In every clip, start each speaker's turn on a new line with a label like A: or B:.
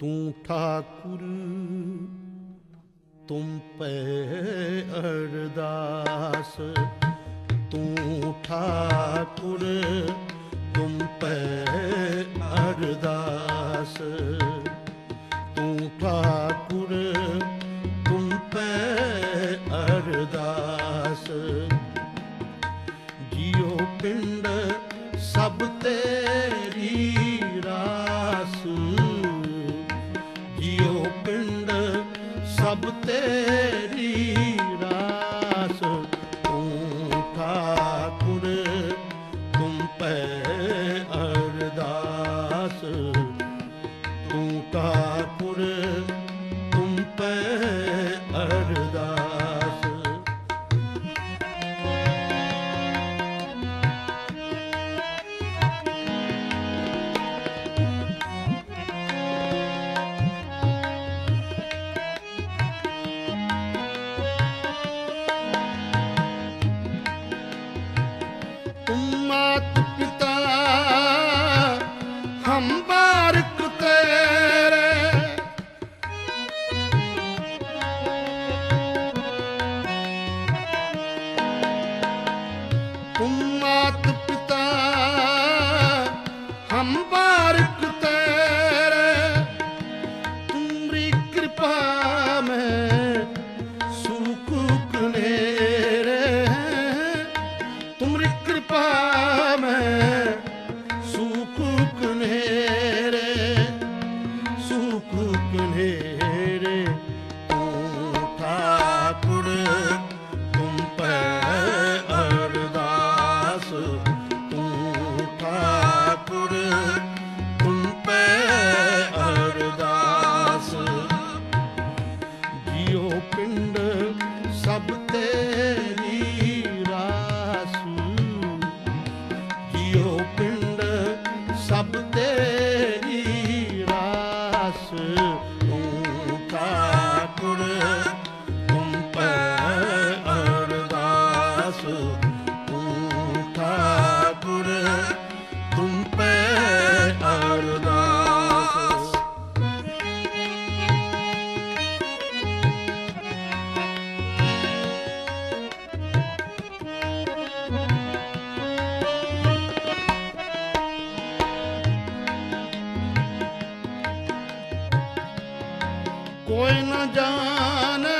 A: ਤੂੰ ਠਾਕੁਰ, ਤੁਮ ਪੈ ਅਰਦਾਸ। ਤੂੰ ਠਾਕੁਰ, ਤੁਮ ਪੈ ਅਰਦਾਸ। ਤੂੰ ਠਾਕੁਰ, ਤੁਮ ਪੈ ਅਰਦਾਸ। ਜੀਉ ਪਿੰਡ ਸਭ ਤੇ Hare ਜਾਣੈ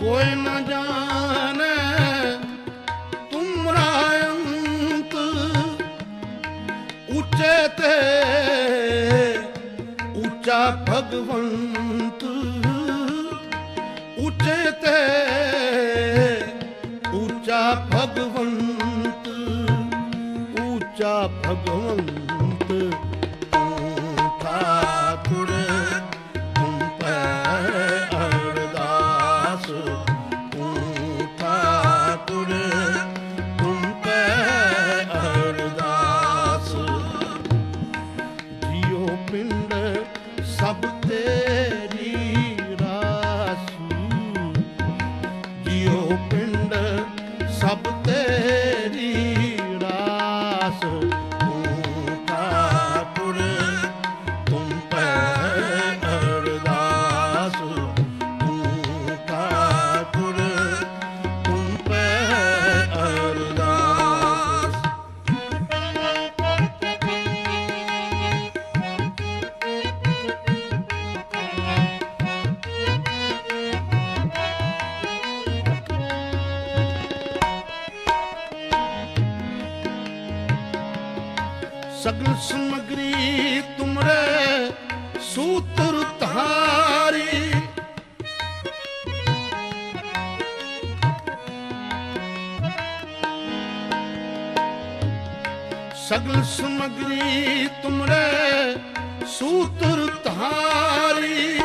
A: ਕੋਈ ਨਾ ਜਾਣੈ ਤੁਮਰਾਯੰਤ ਤੇ ਉੱਚਾ ਭਗਵੰਤ। ਤੇ ਭਗਵੰਤ ਉੱਚਾ ਭਗਵੰਤ। ਸਭ ਹਾਰੀ। ਸਗਲ ਸਮਗਰੀ ਤੁਮਰੇ ਸੂਤਰ ਤਹਾਰੀ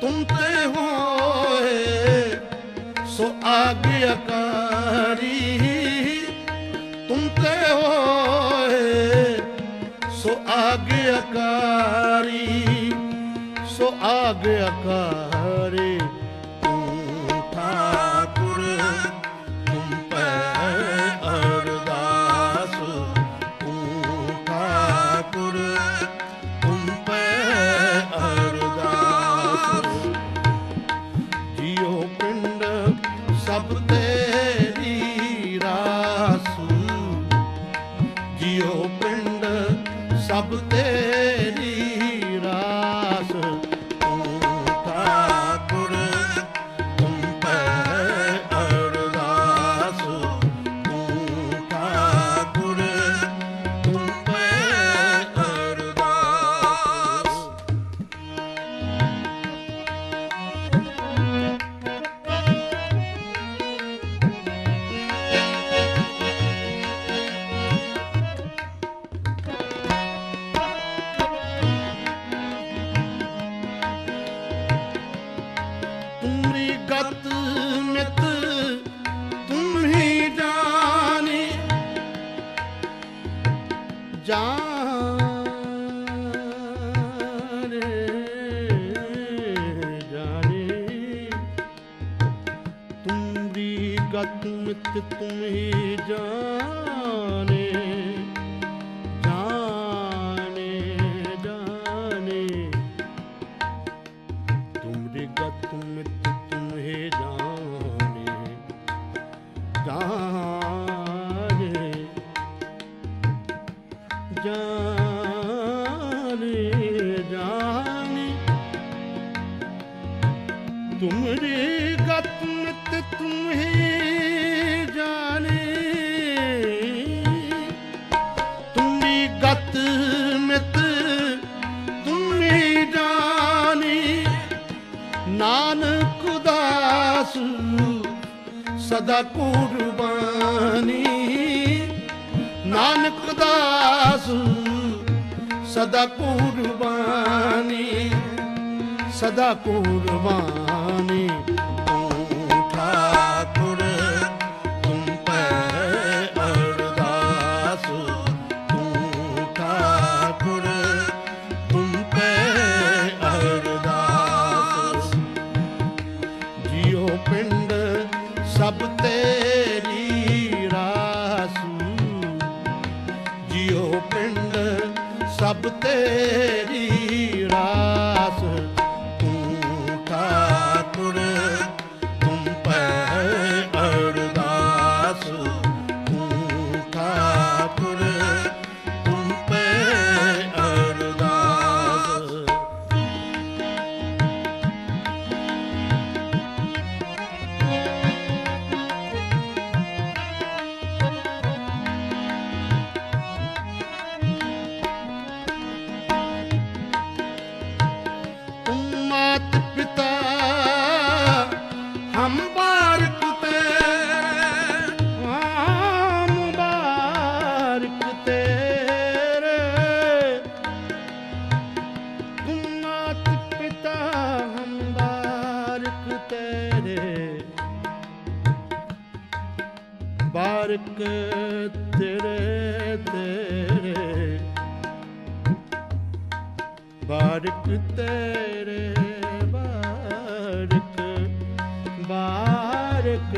A: ਤੁਮ ਤੇ ਹੋਏ ਸੋ ਆਗਿਆਕਾਰੀ। ਤੁਮ ਤੇ ਹੋਏ ਸੋ ਆਗਿਆਕਾਰੀ। ਆ ਗਿਆ ਕਾ ਜਾਨ ਗਤ ਮਿਤ ਤੁਮੇ ਜਾਨ। तुमरे गत तुम्हें जाने तुम्हारी गत मित तुम्हें जाने नानक दास सदा कुर्बानी नानक दास सदा कुर्बानी ਸਦਾ ਕੁਰਬਾਨੀ ਤੇਰੇ ਬਾਰਕ ਬਾਰਕ